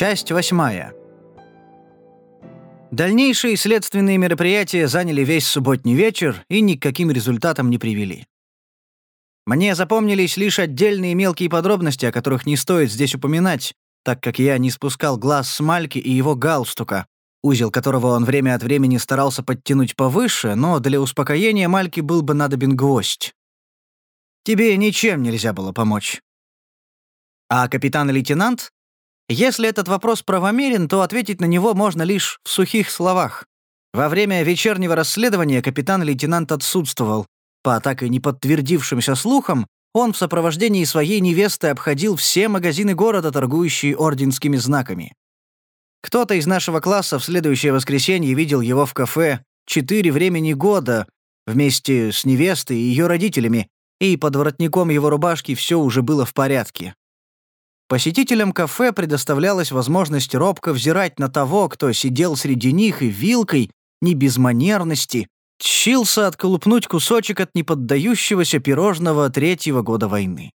Часть восьмая. Дальнейшие следственные мероприятия заняли весь субботний вечер и ни к каким результатам не привели. Мне запомнились лишь отдельные мелкие подробности, о которых не стоит здесь упоминать, так как я не спускал глаз с Мальки и его галстука, узел которого он время от времени старался подтянуть повыше, но для успокоения Мальки был бы надобен гвоздь. Тебе ничем нельзя было помочь. А капитан-лейтенант? Если этот вопрос правомерен, то ответить на него можно лишь в сухих словах. Во время вечернего расследования капитан-лейтенант отсутствовал. По так и не подтвердившимся слухам, он в сопровождении своей невесты обходил все магазины города, торгующие орденскими знаками. Кто-то из нашего класса в следующее воскресенье видел его в кафе «Четыре времени года» вместе с невестой и ее родителями, и под воротником его рубашки все уже было в порядке. Посетителям кафе предоставлялась возможность робко взирать на того, кто сидел среди них и вилкой, не без манерности, тщился отколупнуть кусочек от неподдающегося пирожного третьего года войны.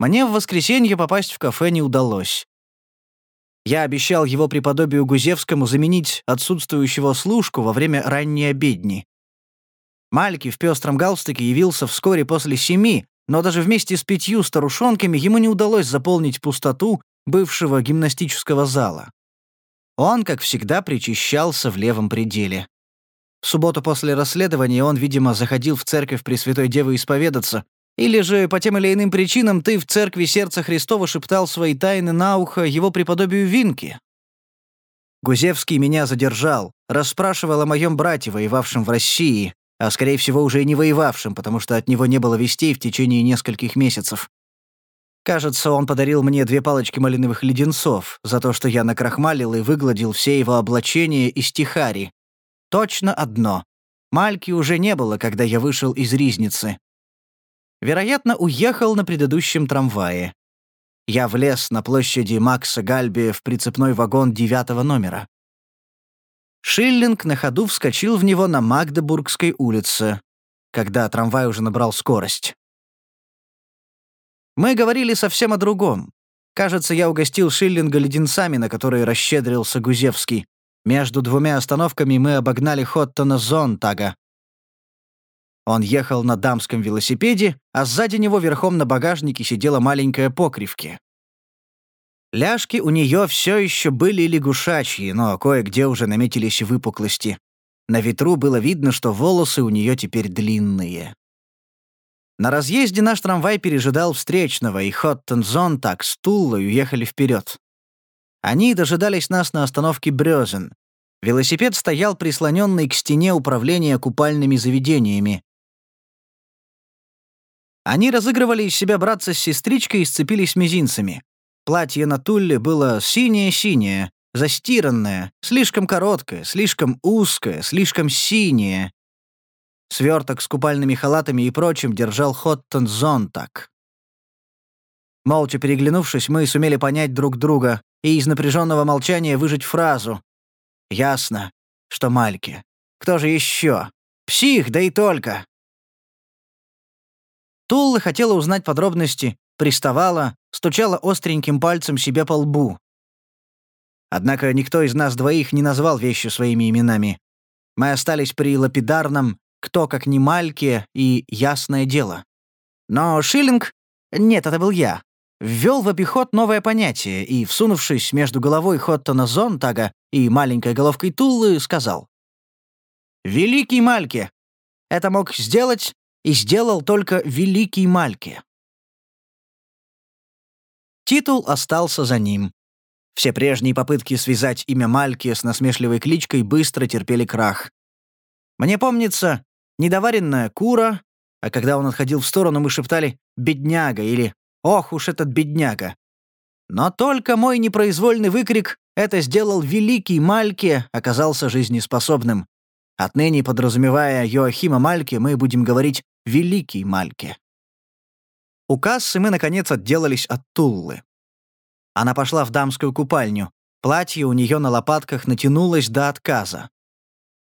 Мне в воскресенье попасть в кафе не удалось. Я обещал его преподобию Гузевскому заменить отсутствующего служку во время ранней обедни. Мальки в пестром галстуке явился вскоре после семи, но даже вместе с пятью старушонками ему не удалось заполнить пустоту бывшего гимнастического зала. Он, как всегда, причащался в левом пределе. В субботу после расследования он, видимо, заходил в церковь Пресвятой Девы исповедаться, или же по тем или иным причинам ты в церкви Сердца Христова шептал свои тайны на ухо его преподобию Винки. Гузевский меня задержал, расспрашивал о моем брате, воевавшем в России, а скорее всего уже и не воевавшим, потому что от него не было вестей в течение нескольких месяцев. Кажется, он подарил мне две палочки малиновых леденцов за то, что я накрахмалил и выгладил все его облачения и стихари. Точно одно. Мальки уже не было, когда я вышел из ризницы. Вероятно, уехал на предыдущем трамвае. Я влез на площади Макса Гальби в прицепной вагон девятого номера. Шиллинг на ходу вскочил в него на Магдебургской улице, когда трамвай уже набрал скорость. Мы говорили совсем о другом. Кажется, я угостил Шиллинга леденцами, на которые расщедрился Гузевский. Между двумя остановками мы обогнали Хоттона Зонтага. Он ехал на дамском велосипеде, а сзади него верхом на багажнике сидела маленькая покривки. Ляжки у нее все еще были лягушачьи, но кое-где уже наметились выпуклости. На ветру было видно, что волосы у нее теперь длинные. На разъезде наш трамвай пережидал встречного, и Хоттензон так с Туллой уехали вперед. Они дожидались нас на остановке Брёзен. Велосипед стоял прислоненный к стене управления купальными заведениями. Они разыгрывали из себя братца с сестричкой и сцепились мизинцами. Платье на Тулле было синее-синее, застиранное, слишком короткое, слишком узкое, слишком синее. Сверток с купальными халатами и прочим держал Хоттон Зонтак. Молча переглянувшись, мы сумели понять друг друга и из напряженного молчания выжить фразу. «Ясно, что Мальки. Кто же еще? Псих, да и только!» Тулла хотела узнать подробности, приставала, стучала остреньким пальцем себе по лбу. Однако никто из нас двоих не назвал вещи своими именами. Мы остались при лапидарном «кто как не Мальке» и «ясное дело». Но Шиллинг, нет, это был я, ввел в обиход новое понятие и, всунувшись между головой Хоттона Зонтага и маленькой головкой Туллы, сказал. «Великий Мальке! Это мог сделать и сделал только Великий Мальке». Титул остался за ним. Все прежние попытки связать имя Мальки с насмешливой кличкой быстро терпели крах. Мне помнится, недоваренная кура, а когда он отходил в сторону, мы шептали «бедняга» или «ох уж этот бедняга». Но только мой непроизвольный выкрик «это сделал великий Мальки» оказался жизнеспособным. Отныне, подразумевая Йоахима Мальки, мы будем говорить «великий Мальки». У кассы мы, наконец, отделались от Туллы. Она пошла в дамскую купальню. Платье у нее на лопатках натянулось до отказа.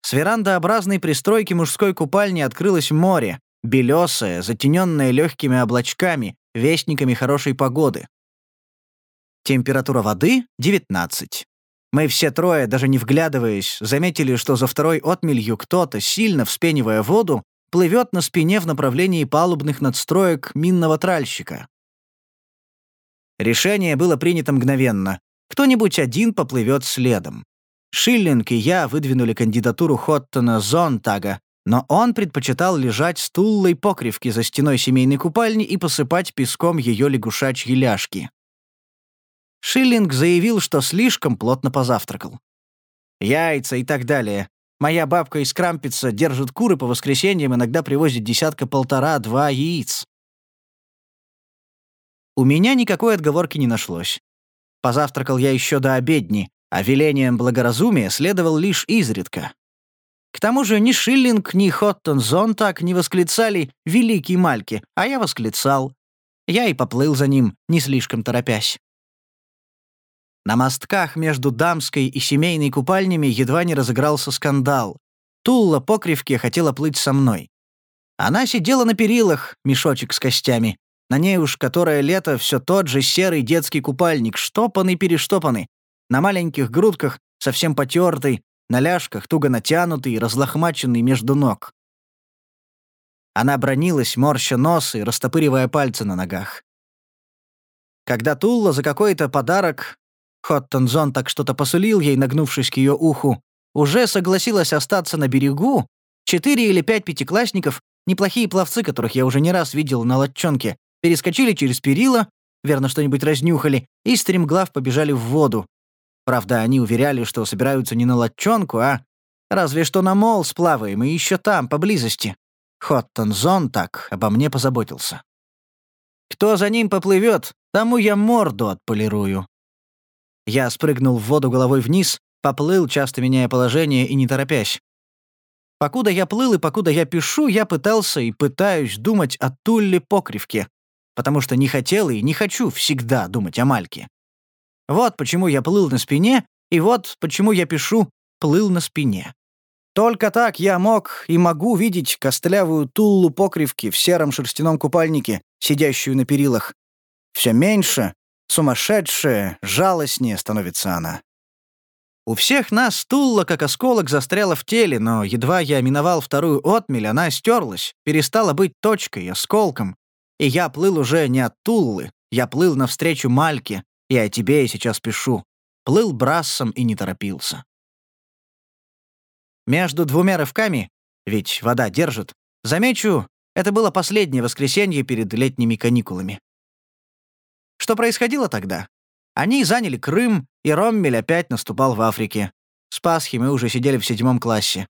С верандообразной пристройки мужской купальни открылось море, белесое, затененное легкими облачками, вестниками хорошей погоды. Температура воды — 19. Мы все трое, даже не вглядываясь, заметили, что за второй отмелью кто-то, сильно вспенивая воду, плывет на спине в направлении палубных надстроек минного тральщика. Решение было принято мгновенно. Кто-нибудь один поплывет следом. Шиллинг и я выдвинули кандидатуру Хоттона Зонтага, но он предпочитал лежать стуллой покривки за стеной семейной купальни и посыпать песком ее лягушачьи ляжки. Шиллинг заявил, что слишком плотно позавтракал. Яйца и так далее. Моя бабка из Крампица держит куры по воскресеньям, иногда привозит десятка-полтора-два яиц. У меня никакой отговорки не нашлось. Позавтракал я еще до обедни, а велением благоразумия следовал лишь изредка. К тому же ни Шиллинг, ни Хоттон Зонтак не восклицали «Великий Мальки», а я восклицал. Я и поплыл за ним, не слишком торопясь. На мостках между дамской и семейной купальнями едва не разыгрался скандал. Тулла по кривке хотела плыть со мной. Она сидела на перилах, мешочек с костями. На ней уж которое лето все тот же серый детский купальник, штопанный-перештопанный. На маленьких грудках, совсем потертый, на ляжках туго натянутый разлохмаченный между ног. Она бронилась, морща нос и растопыривая пальцы на ногах. Когда Тулла за какой-то подарок Хоттон так что-то посулил ей, нагнувшись к ее уху. Уже согласилась остаться на берегу. Четыре или пять пятиклассников, неплохие пловцы, которых я уже не раз видел на лодчонке, перескочили через перила, верно, что-нибудь разнюхали, и стремглав побежали в воду. Правда, они уверяли, что собираются не на лодчонку, а разве что на мол сплаваем, и еще там, поблизости. Хоттон Зон так обо мне позаботился. Кто за ним поплывет, тому я морду отполирую. Я спрыгнул в воду головой вниз, поплыл, часто меняя положение и не торопясь. Покуда я плыл и покуда я пишу, я пытался и пытаюсь думать о Тулле Покривке, потому что не хотел и не хочу всегда думать о Мальке. Вот почему я плыл на спине, и вот почему я пишу «плыл на спине». Только так я мог и могу видеть костлявую Туллу Покривки в сером шерстяном купальнике, сидящую на перилах. Все меньше, Сумасшедшая, жалостнее становится она. У всех нас Тулла, как осколок, застряла в теле, но едва я миновал вторую отмель, она стерлась, перестала быть точкой, осколком. И я плыл уже не от Туллы, я плыл навстречу Мальке, и о тебе я сейчас пишу. Плыл брассом и не торопился. Между двумя рывками, ведь вода держит, замечу, это было последнее воскресенье перед летними каникулами. Что происходило тогда? Они заняли Крым, и Роммель опять наступал в Африке. С Пасхи мы уже сидели в седьмом классе.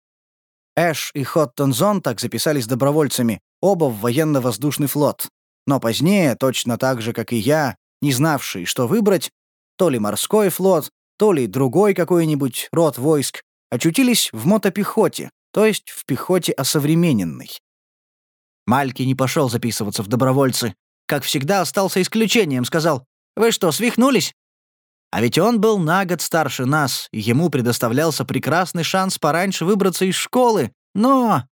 Эш и Хоттон так записались добровольцами, оба в военно-воздушный флот. Но позднее, точно так же, как и я, не знавший, что выбрать, то ли морской флот, то ли другой какой-нибудь род войск, очутились в мотопехоте, то есть в пехоте осовремененной. Мальки не пошел записываться в добровольцы, как всегда, остался исключением, сказал, «Вы что, свихнулись?» А ведь он был на год старше нас, и ему предоставлялся прекрасный шанс пораньше выбраться из школы, но...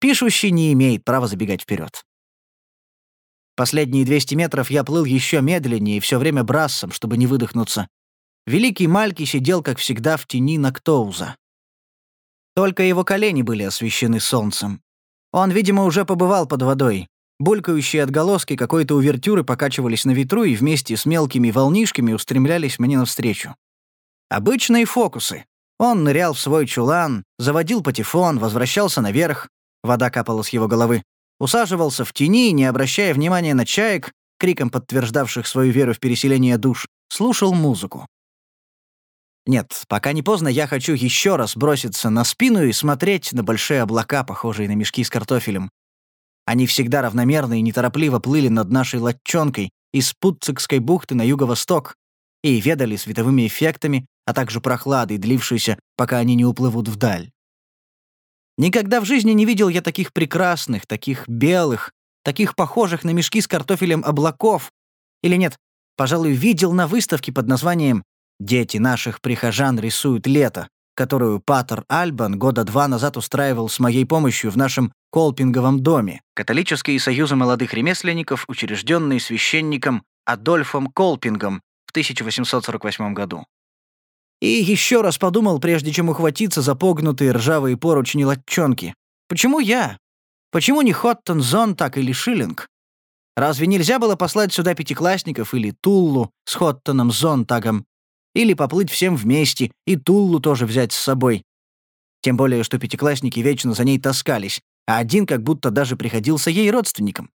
Пишущий не имеет права забегать вперед. Последние 200 метров я плыл еще медленнее все время брассом, чтобы не выдохнуться. Великий Мальки сидел, как всегда, в тени Нактоуза. Только его колени были освещены солнцем. Он, видимо, уже побывал под водой. Булькающие отголоски какой-то увертюры покачивались на ветру и вместе с мелкими волнишками устремлялись мне навстречу. Обычные фокусы. Он нырял в свой чулан, заводил патефон, возвращался наверх, вода капала с его головы, усаживался в тени, не обращая внимания на чаек, криком подтверждавших свою веру в переселение душ, слушал музыку. Нет, пока не поздно, я хочу еще раз броситься на спину и смотреть на большие облака, похожие на мешки с картофелем, они всегда равномерно и неторопливо плыли над нашей латчонкой из Путцикской бухты на юго-восток и ведали световыми эффектами, а также прохладой, длившейся, пока они не уплывут вдаль. Никогда в жизни не видел я таких прекрасных, таких белых, таких похожих на мешки с картофелем облаков. Или нет, пожалуй, видел на выставке под названием «Дети наших прихожан рисуют лето», которую Патер Альбан года два назад устраивал с моей помощью в нашем Колпинговом доме, католические союзы молодых ремесленников, учрежденные священником Адольфом Колпингом в 1848 году. И еще раз подумал, прежде чем ухватиться за погнутые ржавые поручни латчонки. Почему я? Почему не Хоттон, Зонтак или Шиллинг? Разве нельзя было послать сюда пятиклассников или Туллу с Хоттоном, Зонтагом? Или поплыть всем вместе и Туллу тоже взять с собой? Тем более, что пятиклассники вечно за ней таскались, а один как будто даже приходился ей родственником.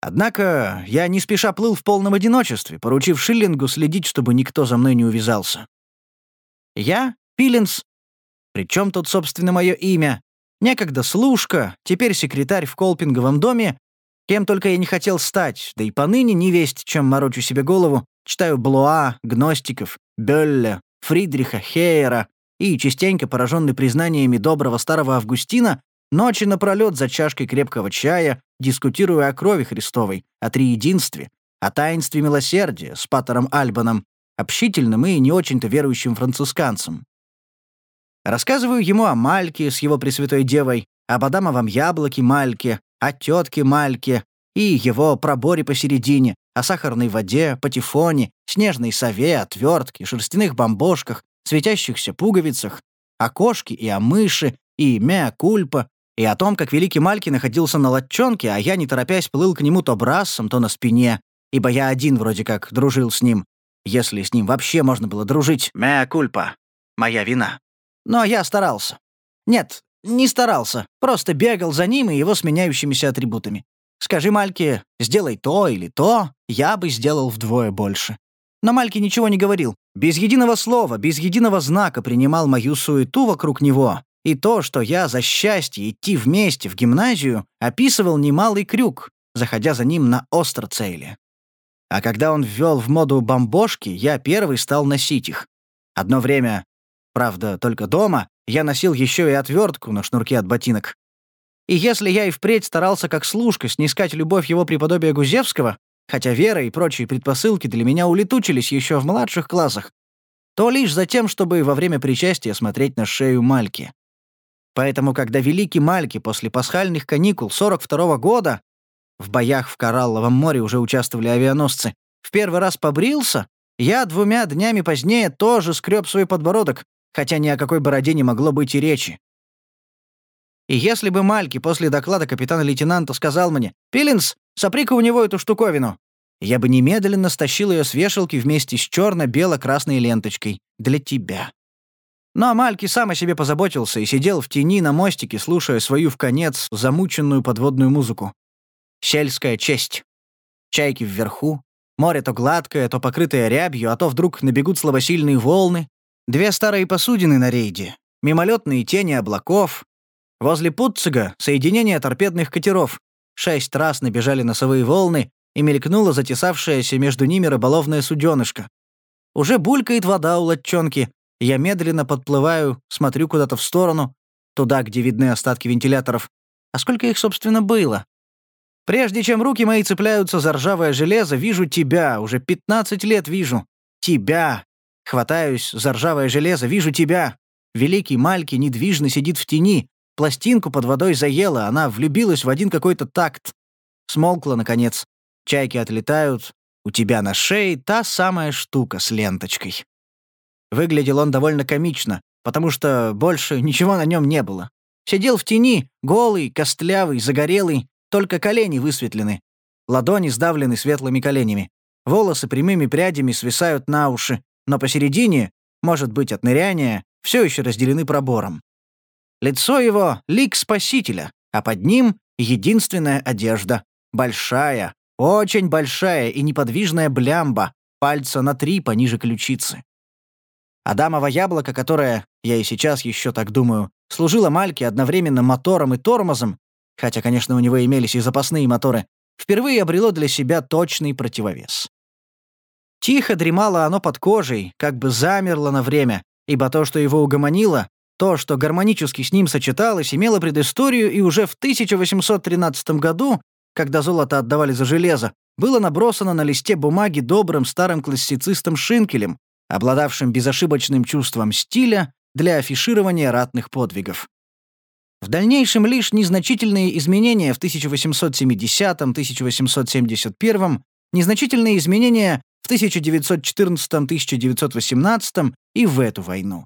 Однако я не спеша плыл в полном одиночестве, поручив Шиллингу следить, чтобы никто за мной не увязался. Я, Пилинс, причем тут, собственно, мое имя, некогда служка, теперь секретарь в Колпинговом доме, кем только я не хотел стать, да и поныне не весть, чем морочу себе голову, читаю Блуа, Гностиков, Бёлля, Фридриха, Хейера и, частенько пораженный признаниями доброго старого Августина, ночи напролет за чашкой крепкого чая, дискутируя о крови Христовой, о триединстве, о таинстве милосердия с Патером Альбаном, общительным и не очень-то верующим францисканцем. Рассказываю ему о Мальке с его Пресвятой Девой, об Адамовом яблоке Мальке, о тетке Мальке и его проборе посередине, о сахарной воде, патефоне, снежной сове, отвертке, шерстяных бомбошках, светящихся пуговицах, о кошке и о мыши, и меа кульпа, и о том, как великий Мальки находился на латчонке, а я, не торопясь, плыл к нему то брасом, то на спине, ибо я один вроде как дружил с ним, если с ним вообще можно было дружить. Меа кульпа. Моя вина. Но я старался. Нет, не старался, просто бегал за ним и его сменяющимися атрибутами. Скажи Мальке, сделай то или то, я бы сделал вдвое больше. Но Мальки ничего не говорил. Без единого слова, без единого знака принимал мою суету вокруг него, и то, что я за счастье идти вместе в гимназию, описывал немалый крюк, заходя за ним на Острцейле. А когда он ввел в моду бомбошки, я первый стал носить их. Одно время, правда, только дома, я носил еще и отвертку на шнурке от ботинок. И если я и впредь старался как служка снискать любовь его преподобия Гузевского, хотя вера и прочие предпосылки для меня улетучились еще в младших классах, то лишь за тем, чтобы во время причастия смотреть на шею Мальки. Поэтому, когда великий Мальки после пасхальных каникул 42 -го года в боях в Коралловом море уже участвовали авианосцы, в первый раз побрился, я двумя днями позднее тоже скреб свой подбородок, хотя ни о какой бороде не могло быть и речи. И если бы Мальки после доклада капитана-лейтенанта сказал мне «Пилинс, сопри-ка у него эту штуковину», я бы немедленно стащил ее с вешалки вместе с черно-бело-красной ленточкой для тебя. Но Мальки сам о себе позаботился и сидел в тени на мостике, слушая свою в конец замученную подводную музыку. Сельская честь. Чайки вверху, море то гладкое, то покрытое рябью, а то вдруг набегут слабосильные волны, две старые посудины на рейде, мимолетные тени облаков. Возле Путцига — соединение торпедных катеров. Шесть раз набежали носовые волны, и мелькнула затесавшаяся между ними рыболовная суденышко. Уже булькает вода у лодчонки, я медленно подплываю, смотрю куда-то в сторону, туда, где видны остатки вентиляторов. А сколько их, собственно, было? Прежде чем руки мои цепляются за ржавое железо, вижу тебя, уже 15 лет вижу. Тебя. Хватаюсь за ржавое железо, вижу тебя. Великий Мальки недвижно сидит в тени. Пластинку под водой заела, она влюбилась в один какой-то такт. Смолкла, наконец. Чайки отлетают. У тебя на шее та самая штука с ленточкой. Выглядел он довольно комично, потому что больше ничего на нем не было. Сидел в тени, голый, костлявый, загорелый, только колени высветлены. Ладони сдавлены светлыми коленями. Волосы прямыми прядями свисают на уши, но посередине, может быть, от ныряния, все еще разделены пробором. Лицо его — лик спасителя, а под ним — единственная одежда. Большая, очень большая и неподвижная блямба, пальца на три пониже ключицы. Адамово яблоко, которое, я и сейчас еще так думаю, служило Мальке одновременно мотором и тормозом, хотя, конечно, у него имелись и запасные моторы, впервые обрело для себя точный противовес. Тихо дремало оно под кожей, как бы замерло на время, ибо то, что его угомонило, то, что гармонически с ним сочеталось, имело предысторию и уже в 1813 году, когда золото отдавали за железо, было набросано на листе бумаги добрым старым классицистом Шинкелем, обладавшим безошибочным чувством стиля для афиширования ратных подвигов. В дальнейшем лишь незначительные изменения в 1870-1871 незначительные изменения в 1914-1918 и в эту войну.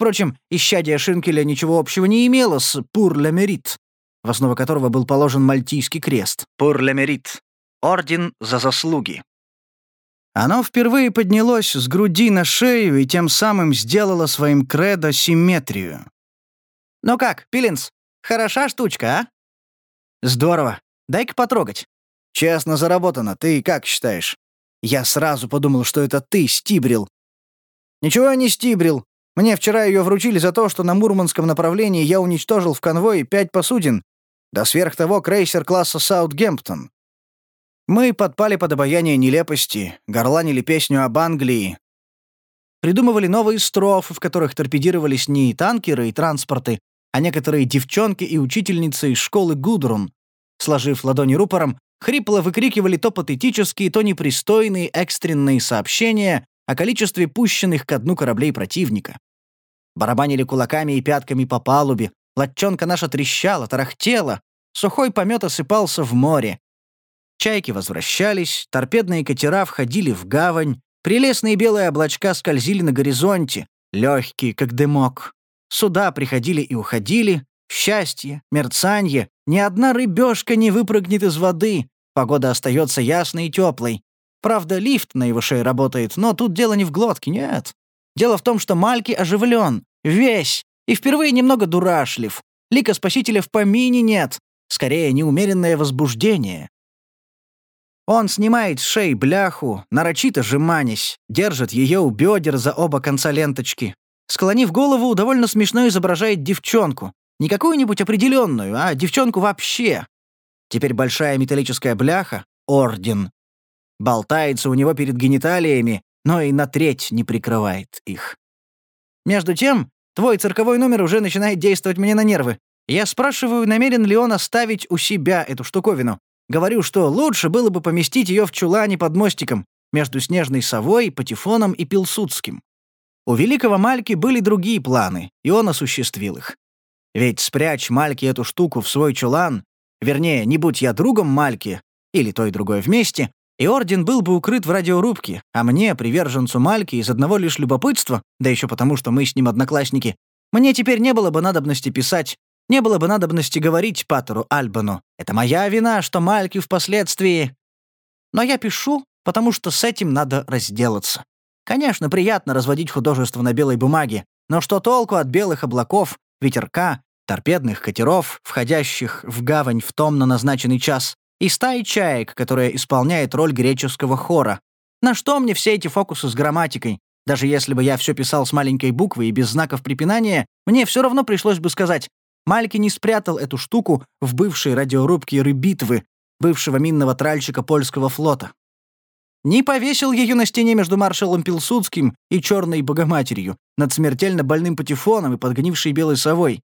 Впрочем, исчадие Шинкеля ничего общего не имело с «Пур ля мерит», в основу которого был положен Мальтийский крест «Пур ля мерит» — орден за заслуги. Оно впервые поднялось с груди на шею и тем самым сделало своим кредо симметрию. «Ну как, Пилинс, хороша штучка, а?» «Здорово. Дай-ка потрогать». «Честно заработано. Ты как считаешь?» Я сразу подумал, что это ты стибрил. «Ничего не стибрил. Мне вчера ее вручили за то, что на Мурманском направлении я уничтожил в конвое пять посудин, да сверх того крейсер класса «Саутгемптон». Мы подпали под обаяние нелепости, горланили песню об Англии, придумывали новые строфы, в которых торпедировались не танкеры и транспорты, а некоторые девчонки и учительницы из школы Гудрун. Сложив ладони рупором, хрипло выкрикивали то патетические, то непристойные экстренные сообщения о количестве пущенных ко дну кораблей противника. Барабанили кулаками и пятками по палубе, латчонка наша трещала, тарахтела, сухой помет осыпался в море. Чайки возвращались, торпедные катера входили в гавань, прелестные белые облачка скользили на горизонте, легкие, как дымок. Суда приходили и уходили, счастье, мерцанье, ни одна рыбешка не выпрыгнет из воды, погода остается ясной и теплой. Правда, лифт на его шее работает, но тут дело не в глотке, нет. Дело в том, что Мальки оживлен, весь, и впервые немного дурашлив. Лика Спасителя в помине нет, скорее неумеренное возбуждение. Он снимает с шеи бляху, нарочито жеманясь, держит ее у бедер за оба конца ленточки. Склонив голову, довольно смешно изображает девчонку. Не какую-нибудь определенную, а девчонку вообще. Теперь большая металлическая бляха — орден болтается у него перед гениталиями, но и на треть не прикрывает их. Между тем, твой цирковой номер уже начинает действовать мне на нервы. Я спрашиваю, намерен ли он оставить у себя эту штуковину. Говорю, что лучше было бы поместить ее в чулане под мостиком, между снежной совой, патефоном и пилсудским. У великого Мальки были другие планы, и он осуществил их. Ведь спрячь Мальки эту штуку в свой чулан, вернее, не будь я другом Мальки, или то и другое вместе, и орден был бы укрыт в радиорубке, а мне, приверженцу Мальки, из одного лишь любопытства, да еще потому, что мы с ним одноклассники, мне теперь не было бы надобности писать, не было бы надобности говорить Патеру Альбану. Это моя вина, что Мальки впоследствии... Но я пишу, потому что с этим надо разделаться. Конечно, приятно разводить художество на белой бумаге, но что толку от белых облаков, ветерка, торпедных катеров, входящих в гавань в том на назначенный час, и стаи чаек, которая исполняет роль греческого хора. На что мне все эти фокусы с грамматикой? Даже если бы я все писал с маленькой буквы и без знаков препинания, мне все равно пришлось бы сказать Мальки не спрятал эту штуку в бывшей радиорубке Рыбитвы, бывшего минного тральщика польского флота. Не повесил ее на стене между маршалом Пилсудским и черной богоматерью, над смертельно больным патефоном и подгнившей белой совой.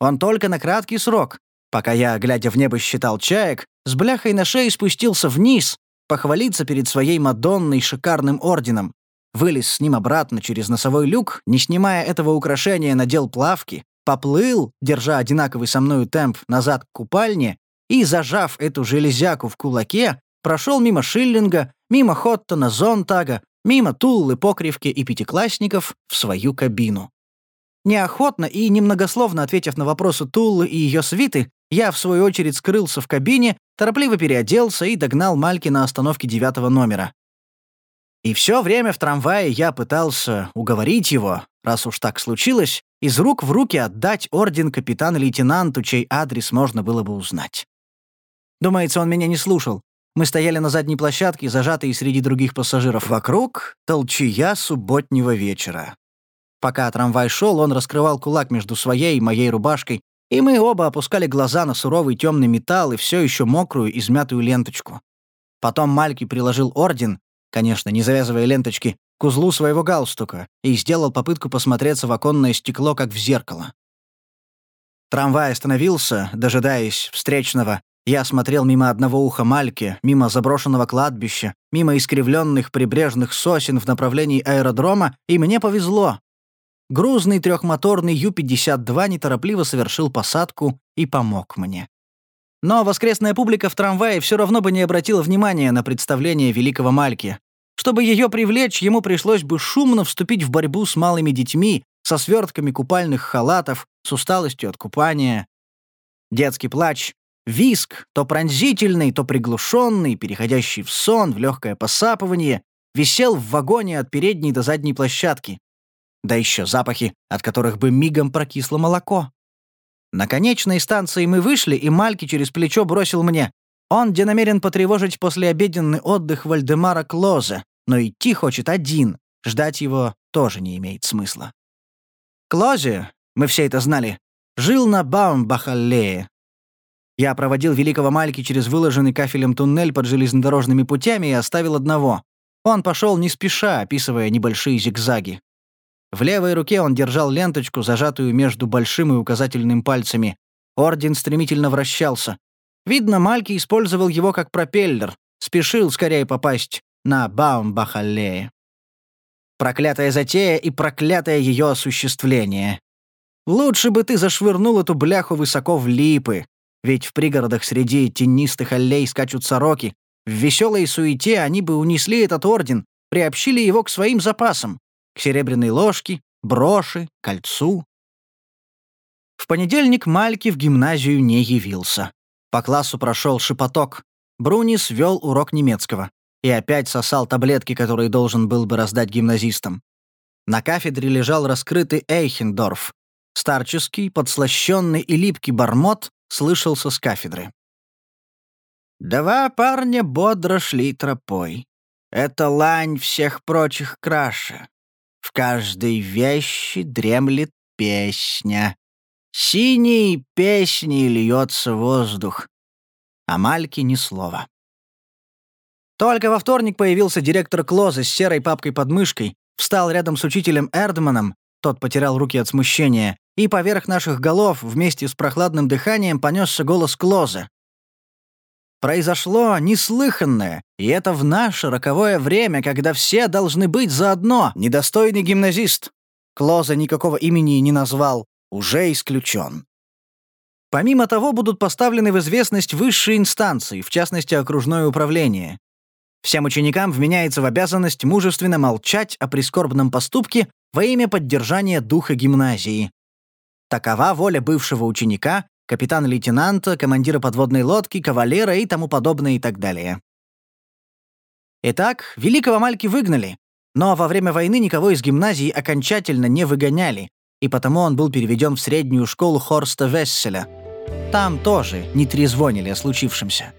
Он только на краткий срок, пока я, глядя в небо, считал чаек, с бляхой на шее спустился вниз, похвалиться перед своей Мадонной шикарным орденом. Вылез с ним обратно через носовой люк, не снимая этого украшения, надел плавки, поплыл, держа одинаковый со мною темп, назад к купальне и, зажав эту железяку в кулаке, прошел мимо Шиллинга, мимо Хоттона, Зонтага, мимо Туллы, Покривки и пятиклассников в свою кабину. Неохотно и немногословно ответив на вопросы Туллы и ее свиты, я, в свою очередь, скрылся в кабине, торопливо переоделся и догнал Мальки на остановке девятого номера. И все время в трамвае я пытался уговорить его, раз уж так случилось, из рук в руки отдать орден капитан-лейтенанту, чей адрес можно было бы узнать. Думается, он меня не слушал. Мы стояли на задней площадке, зажатые среди других пассажиров. Вокруг — толчья субботнего вечера. Пока трамвай шел, он раскрывал кулак между своей и моей рубашкой, и мы оба опускали глаза на суровый темный металл и все еще мокрую, измятую ленточку. Потом Мальки приложил орден, конечно, не завязывая ленточки, к узлу своего галстука и сделал попытку посмотреться в оконное стекло, как в зеркало. Трамвай остановился, дожидаясь встречного. Я смотрел мимо одного уха Мальки, мимо заброшенного кладбища, мимо искривленных прибрежных сосен в направлении аэродрома, и мне повезло. Грузный трехмоторный Ю-52 неторопливо совершил посадку и помог мне. Но воскресная публика в трамвае все равно бы не обратила внимания на представление великого Мальки. Чтобы ее привлечь, ему пришлось бы шумно вступить в борьбу с малыми детьми, со свертками купальных халатов, с усталостью от купания. Детский плач, виск, то пронзительный, то приглушенный, переходящий в сон, в легкое посапывание, висел в вагоне от передней до задней площадки. Да еще запахи, от которых бы мигом прокисло молоко. На конечной станции мы вышли, и Мальки через плечо бросил мне. Он где намерен потревожить послеобеденный отдых Вальдемара Клозе, но идти хочет один, ждать его тоже не имеет смысла. Клозе, мы все это знали, жил на Баумбахаллее. Я проводил великого Мальки через выложенный кафелем туннель под железнодорожными путями и оставил одного. Он пошел не спеша, описывая небольшие зигзаги. В левой руке он держал ленточку, зажатую между большим и указательным пальцами. Орден стремительно вращался. Видно, Мальки использовал его как пропеллер, спешил скорее попасть на Баумбахаллее. Проклятая затея и проклятое ее осуществление. Лучше бы ты зашвырнул эту бляху высоко в липы, ведь в пригородах среди тенистых аллей скачут сороки. В веселой суете они бы унесли этот орден, приобщили его к своим запасам к серебряной ложке, броши, кольцу. В понедельник Мальки в гимназию не явился. По классу прошел шепоток. Брунис вел урок немецкого и опять сосал таблетки, которые должен был бы раздать гимназистам. На кафедре лежал раскрытый Эйхендорф. Старческий, подслащенный и липкий бормот слышался с кафедры. Два парня бодро шли тропой. Это лань всех прочих краше. В каждой вещи дремлет песня. Синей песней льется воздух. А Мальки ни слова. Только во вторник появился директор Клоза с серой папкой под мышкой, встал рядом с учителем Эрдманом, тот потерял руки от смущения, и поверх наших голов вместе с прохладным дыханием понесся голос Клоза. Произошло неслыханное, и это в наше роковое время, когда все должны быть заодно. Недостойный гимназист. Клоза никакого имени не назвал, уже исключен. Помимо того, будут поставлены в известность высшие инстанции, в частности, окружное управление. Всем ученикам вменяется в обязанность мужественно молчать о прискорбном поступке во имя поддержания духа гимназии. Такова воля бывшего ученика, капитана-лейтенанта, командира подводной лодки, кавалера и тому подобное и так далее. Итак, великого Мальки выгнали, но во время войны никого из гимназии окончательно не выгоняли, и потому он был переведен в среднюю школу Хорста Весселя. Там тоже не трезвонили о случившемся.